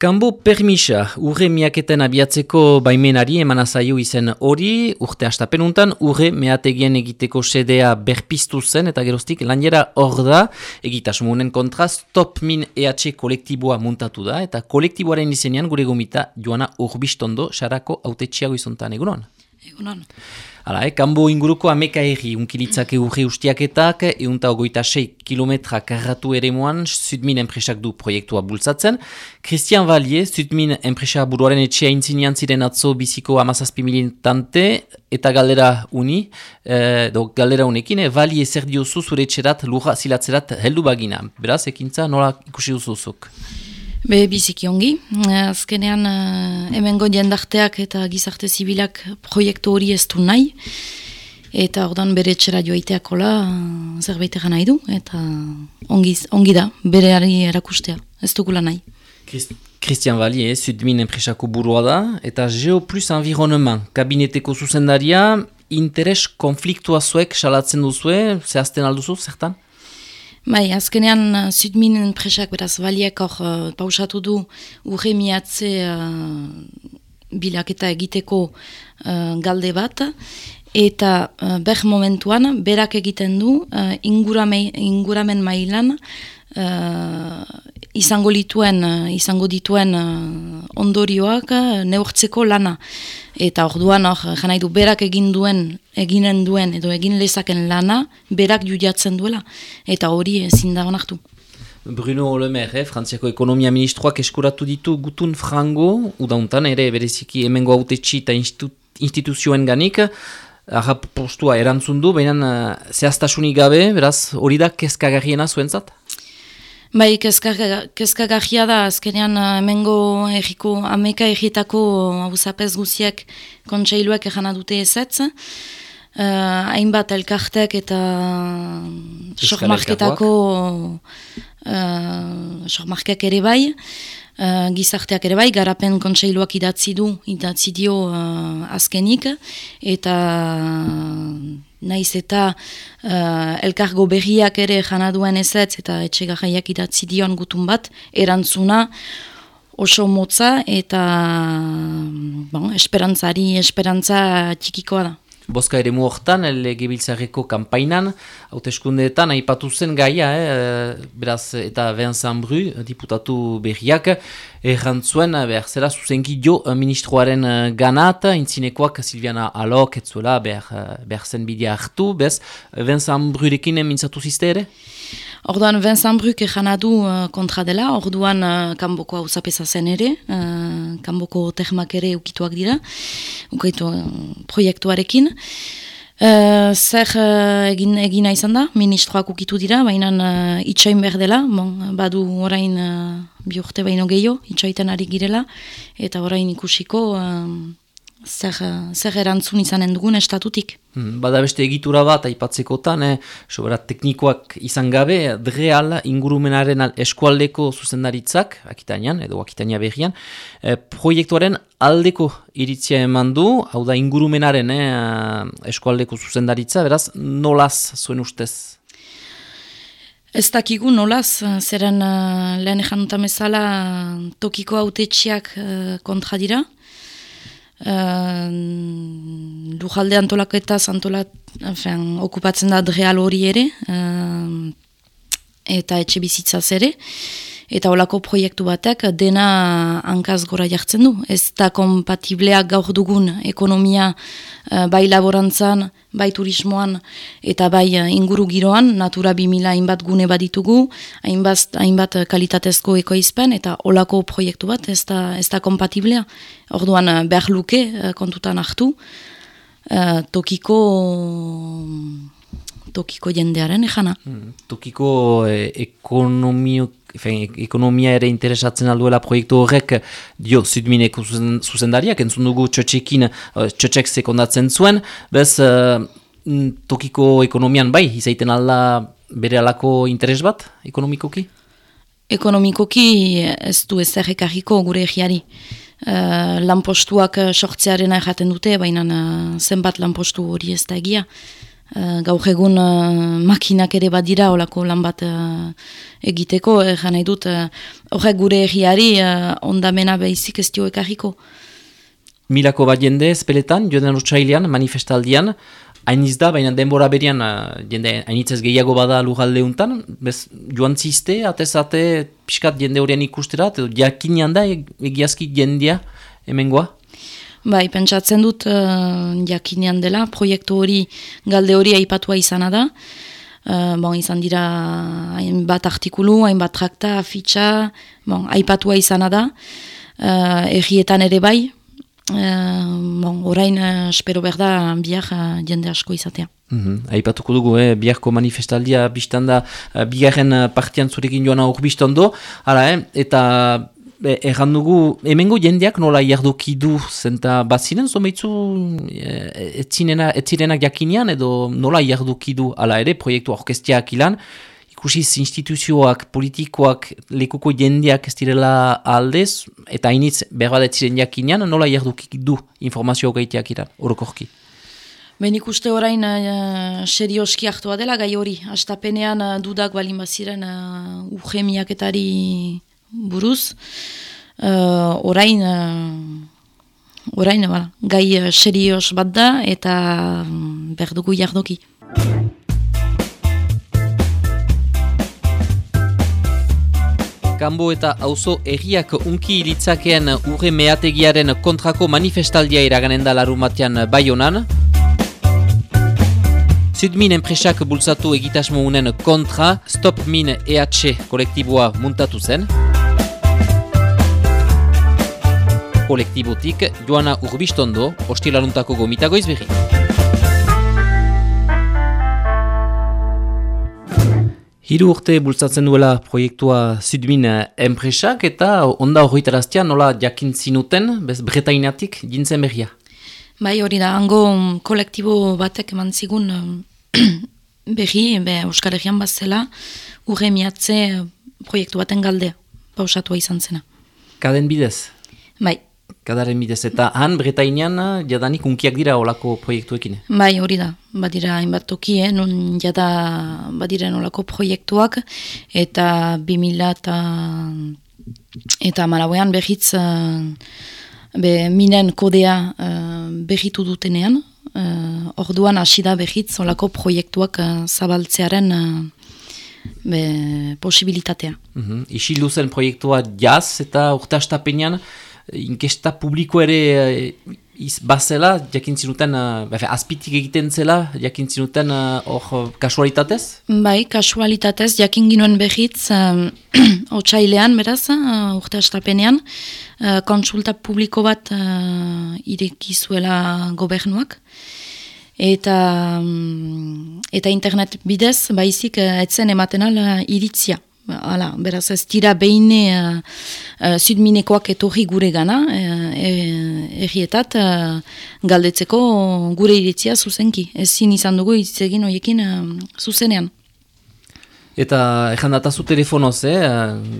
Kambo permisa, urre miaketen abiatzeko baimenari emana zaio izen hori, urte astapenuntan, urre meategien egiteko sedea berpiztu zen, eta geroztik lanjera hor da, egitasmunen kontraz, top min EH kolektiboa muntatu da, eta kolektiboaren izenean gure gomita joana urbistondo, sarako autetxiago izontan, egunon? Egunon. Hala, eh, kanbo inguruko ameka erri unkilitzak eurri ustiaketak, eunta ogoita 6 kilometra karratu ere moan, Sudmin enpresak du proiektua bultzatzen. Christian Vallier, Sudmin enpresa buruaren etxea intzinean ziren atzo biziko amazazpi militante, eta galdera uni, eh, do, galdera unekin, eh, Vallier zer diozu zure etxerat, lurra zilatzerat heldu bagina. Beraz, ekintza nola ikusi duzuzuk? Be, biziki ongi. Azkenean, uh, hemengo jendarteak eta gizarte zibilak proiektu hori ez du nahi. Eta ordan bere etxera joaiteakola uh, zerbait egan nahi du. Eta ongi, ongi da, bere erakustea. Ez dugula nahi. Christian Vallier, Sudmin enpresako burua da. Eta Geo Plus Environnement, kabineteko zuzendaria, interes konfliktua zuek salatzen duzue, zehazten alduzu, zertan? Bai, azkenean Zudmin uh, enpresak beraz baliak hor uh, pausatu du urre miatze uh, bilaketa egiteko uh, galde bat. Eta uh, ber momentuan berak egiten du uh, inguramen mailan uh, izango lituen uh, izango dituen uh, ondorioak uh, neurtzeko lana. Eta orduan hor janai du berak egin duen eginen duen edo egin lezaken lana berak judiatzen duela. Eta hori ezin da onartu. Bruno Olemer, eh, Frantziako ekonomia ministroak eskuratu ditu gutun frango, udauntan ere bereziki hemengo autetxi eta instituzioen ganik, postua erantzun du, baina zehaztasunik gabe, beraz, hori da kezkagarriena zuentzat? Bai, kezkagarria da, azkenean uh, hemengo erriko, ameka errietako abuzapez guziak kontseiluak erana dute ezetz. Uh, hainbat elkartek eta sokmarketako uh, sokmarkek ere bai. Uh, gizarteak ere bai, garapen kontseiluak idatzi du, idatzi dio uh, azkenik, eta naiz eta uh, elkargo berriak ere jana duen ezetz, eta etxegarraiak idatzi dion gutun bat, erantzuna oso motza, eta bon, esperantzari, esperantza txikikoa da. Boska ere muortan, legebiltzareko kampainan, hauteskundeetan, aipatu zen gaia, eh, beraz, eta Vincent Bru, diputatu berriak, errantzuen, behar zera, zuzenki jo ministroaren eh, ganat, intzinekoak Silviana Alok, etzuela, behar, eh, behar zen bidea hartu, bez, Vincent Brurekin mintzatu ziste ere? Orduan Vincent Bruk egana du uh, kontra dela, orduan uh, kanboko hau zen ere, uh, kanboko termak ere ukituak dira, ukaitu uh, proiektuarekin. Uh, zer uh, egin, egina izan da, ministroak ukitu dira, baina uh, itxain behar dela, bon, badu orain uh, bi urte baino gehiago, itxaiten ari girela, eta orain ikusiko zer, zer erantzun izanen dugun estatutik. Hmm, bada beste egitura bat aipatzekotan, eh, sobera teknikoak izan gabe, dreal ingurumenaren eskualdeko zuzendaritzak, akitanian, edo akitania berrian, eh, proiektuaren aldeko iritzia eman du, hau da ingurumenaren eh, eskualdeko zuzendaritza, beraz, nolaz zuen ustez? Ez dakigu nolaz, zeren uh, lehen ezan tokiko autetxiak uh, kontra dira, Uh, Lujalde antolaketa zantolat, okupatzen da dreal hori ere, uh, eta etxe bizitzaz ere, eta olako proiektu batek dena hankaz gora jartzen du. Ez da kompatibleak gaur dugun ekonomia uh, bai laborantzan, bai turismoan eta bai uh, inguru giroan, natura 2000 hainbat gune baditugu, hainbat, hainbat kalitatezko ekoizpen, eta olako proiektu bat ez da, ez da kompatiblea. Orduan uh, behar luke kontutan hartu, tokiko tokiko jendearen ejana. Hmm, tokiko eh, ekonomio, ekonomia ere interesatzen alduela proiektu horrek dio zudmineko zuzendariak, entzun dugu txotxekin, uh, txotxek sekondatzen zuen, bez uh, tokiko ekonomian bai, izaiten alda bere alako interes bat, ekonomikoki? Ekonomikoki ez du ez errekarriko gure egiari. Uh, lanpostuak sortzearen erraten dute, baina uh, zenbat lanpostu hori ez da egia. Uh, gaur egun uh, makinak ere badira olako lan bat uh, egiteko, egan nahi dut, horrek gure egiari uh, ondamena behizik ez dio ekarriko. Milako bat jende ezpeletan, joden utxailean, manifestaldian, hain da, baina denbora berian jende hainitzez gehiago bada lugalde untan, bez joan ziste, atezate, piskat jende horien ikusterat, edo jakinean da egiazki jendea hemengoa? Bai, pentsatzen dut uh, jakinean dela, proiektu hori, galde hori aipatua izana da. Uh, bon, izan dira hainbat artikulu, hainbat trakta, fitxa, bon, aipatua izana da. Uh, errietan ere bai, uh, bon, orain uh, espero behar da biar uh, jende asko izatea. Mm -hmm. Aipatuko dugu, eh? biharko manifestaldia biztanda, uh, bigarren partian zurekin joan aur biztando, Hala, eh? eta Egan dugu, hemengo jendeak nola jarduki du zenta bat ziren, zomeitzu etzirenak jakinean edo nola jarduki du ala ere proiektu orkestiak ilan, ikusiz instituzioak, politikoak, lekuko jendeak ez direla aldez, eta hainitz behar bat etziren jakinean, nola jarduki du informazio gaiteak ilan, orokorki. Ben ikuste orain uh, serioski hartua dela gai hori, astapenean uh, dudak balin baziren uh, urgemiaketari buruz. Uh, orain, uh, orain bala, gai uh, serios bat da eta um, berdugu jardoki. Kambo eta auzo erriak unki litzakean urre meategiaren kontrako manifestaldia iraganen da larumatean bai honan. Zudmin enpresak bultzatu egitasmo unen kontra Stop Min EH kolektiboa muntatu zen. Kolektibotik Joana Urbistondo, hostilaruntako gomitago izberri. Hiru urte bultzatzen duela proiektua Zudmin enpresak eta onda horretaraztean nola jakin zinuten, bez bretainatik, jintzen berria? Bai hori da, hango kolektibo batek eman zigun berri, be, Euskal Herrian bat zela, urre miatze proiektu baten galdea, pausatua izan zena. Kaden bidez? Bai kadaren bidez. Eta han, Bretainean, jadanik unkiak dira olako proiektuekin? Bai, hori da. Badira hainbat toki, eh? nun jada badiren olako proiektuak, eta 2000 eta, eta malauean behitz uh, be, minen kodea uh, behitu dutenean, uh, orduan hasi da behitz olako proiektuak uh, zabaltzearen uh, be, posibilitatea. Mm -hmm. Isi luzen proiektua jaz eta urte astapenean, inkesta publiko ere uh, iz, bazela, jakin zinuten, uh, azpitik egiten zela, jakin zinuten eh, hor kasualitatez? Bai, kasualitatez, jakin ginuen behitz, otxailean, beraz, urte astapenean, uh, konsulta publiko bat irekizuela gobernuak, eta, um, eta internet bidez, baizik, etzen ematen ala iritzia. Hala, beraz ez dira behine uh, uh, zudminekoak etorri gure gana, uh, errietat galdetzeko gure iritzia zuzenki. Ez zin izan dugu itzegin horiekin uh, zuzenean. Eta ezan datazu telefonoz, eh,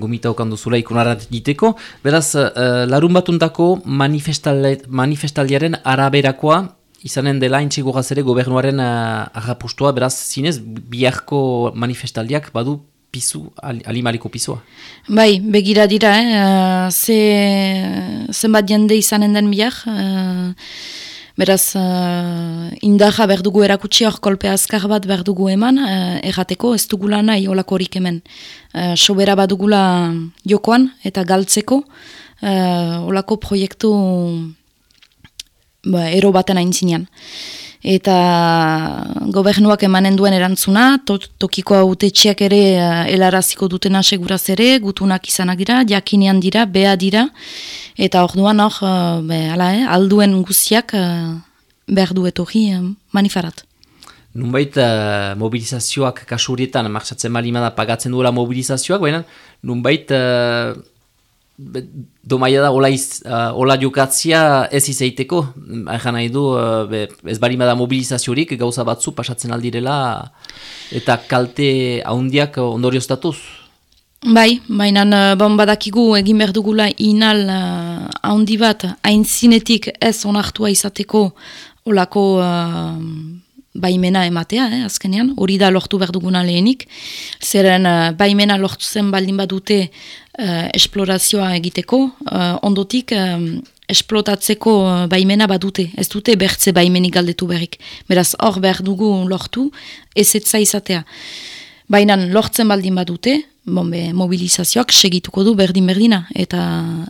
gomita okan duzula ikunarat diteko. Beraz, uh, larun batuntako manifestaldiaren araberakoa, izanen dela intxigo gazere gobernuaren uh, beraz, zinez, biharko manifestaldiak badu pizu, alimariko pizua. Bai, begira dira, eh? ze, zenbat jende izanen den biak, uh, beraz, uh, indaja berdugu erakutsi hor kolpe azkar bat berdugu eman, uh, errateko ez dugula nahi olako horik hemen. Uh, sobera bat dugula jokoan eta galtzeko, uh, olako proiektu ba, ero baten hain zinean eta gobernuak emanen duen erantzuna, to, tokiko autetxeak ere uh, helaraziko dutena seguraz ere, gutunak izanak dira, jakinean dira, bea dira, eta hor duan hor, uh, eh, alduen guziak uh, behar duet hori manifarat. Nunbait uh, mobilizazioak kasurietan, marxatzen malimada pagatzen duela mobilizazioak, baina nunbait domaia da, ola, iz, uh, jokatzia ez izaiteko, egan nahi du, uh, ez bari da mobilizaziorik, gauza batzu pasatzen aldirela, eta kalte haundiak ondorio statuz? Bai, baina uh, bon badakigu egin behar dugula inal uh, haundi bat, hain zinetik ez onartua izateko olako uh, baimena ematea, eh, azkenean, hori da lortu behar duguna lehenik, zeren uh, baimena lortu zen baldin badute uh, esplorazioa egiteko, uh, ondotik um, esplotatzeko baimena badute, ez dute bertze baimenik galdetu berrik. Beraz, hor behar dugu lortu, ez etza izatea. Baina lortzen baldin badute, bombe, mobilizazioak segituko du berdin-berdina, eta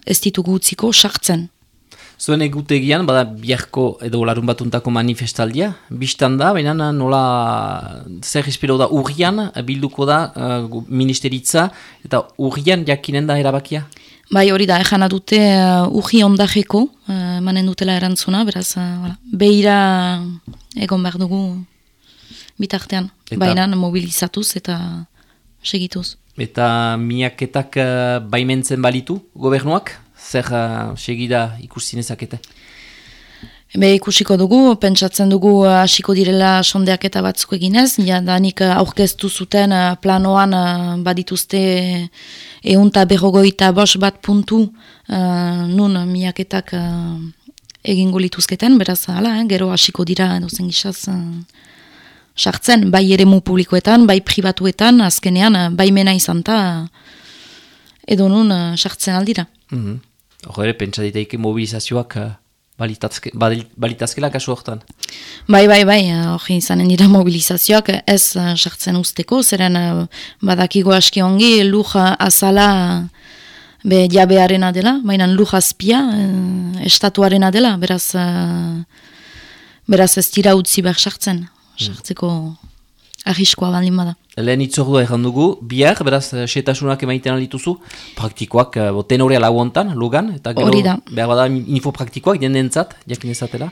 ez ditugu utziko sartzen. Zuen egutegian, bada biharko edo larun batuntako manifestaldia, biztan da, baina nola zer espero da urrian, bilduko da uh, ministeritza, eta urrian jakinen da erabakia? Bai hori da, ejana dute uh, urri ondajeko, uh, manen dutela erantzuna, beraz, uh, behira egon behar dugu bitartean, baina mobilizatuz eta segituz. Eta miaketak uh, baimentzen balitu gobernuak? Zer uh, segida ikusi nezakete? Be ikusiko dugu, pentsatzen dugu uh, hasiko direla sondeak eta batzuk eginez, ja, danik uh, aurkeztu zuten uh, planoan uh, badituzte eunta berrogoita bos bat puntu uh, nun miaketak uh, egingo lituzketen, beraz, hala, eh, gero hasiko dira edo zen gizaz sartzen, bai ere mu publikoetan, bai pribatuetan, azkenean, bai mena izan ta, edo nun sartzen aldira. Mm Hor ere, pentsa diteike mobilizazioak uh, balitazkela kasu horretan. Bai, bai, bai, hori izanen dira mobilizazioak ez sartzen usteko, zeren badakigo aski ongi luk azala be jabearena dela, baina luk azpia estatuarena dela, beraz, beraz ez dira utzi behar sartzen, mm. sartzeko ahiskoa baldin bada. Lehen itzordua erran dugu, bihar, beraz, eh, setasunak emaiten alituzu, praktikoak, uh, eh, tenorea lauontan, lugan, eta gero, behar bada, info praktikoak, den dentzat, jakin ezatela?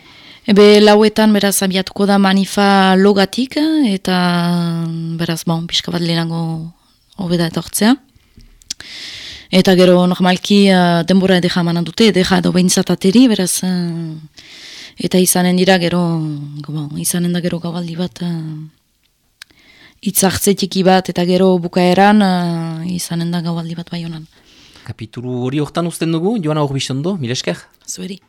Ebe, lauetan, beraz, abiatuko da manifa logatik, eta, beraz, bon, pixka bat lehenago hobeda etortzea. Eta gero, normalki, uh, denbora edeka manan dute, edeka edo behintzatateri, beraz, eta izanen dira, gero, bon, izanen da gero gabaldi bat, itzartzetiki bat eta gero bukaeran uh, izanen da gaualdi bat bai honan. Kapitulu hori hortan uzten dugu, Joana Horbizondo, milesker? Zueri.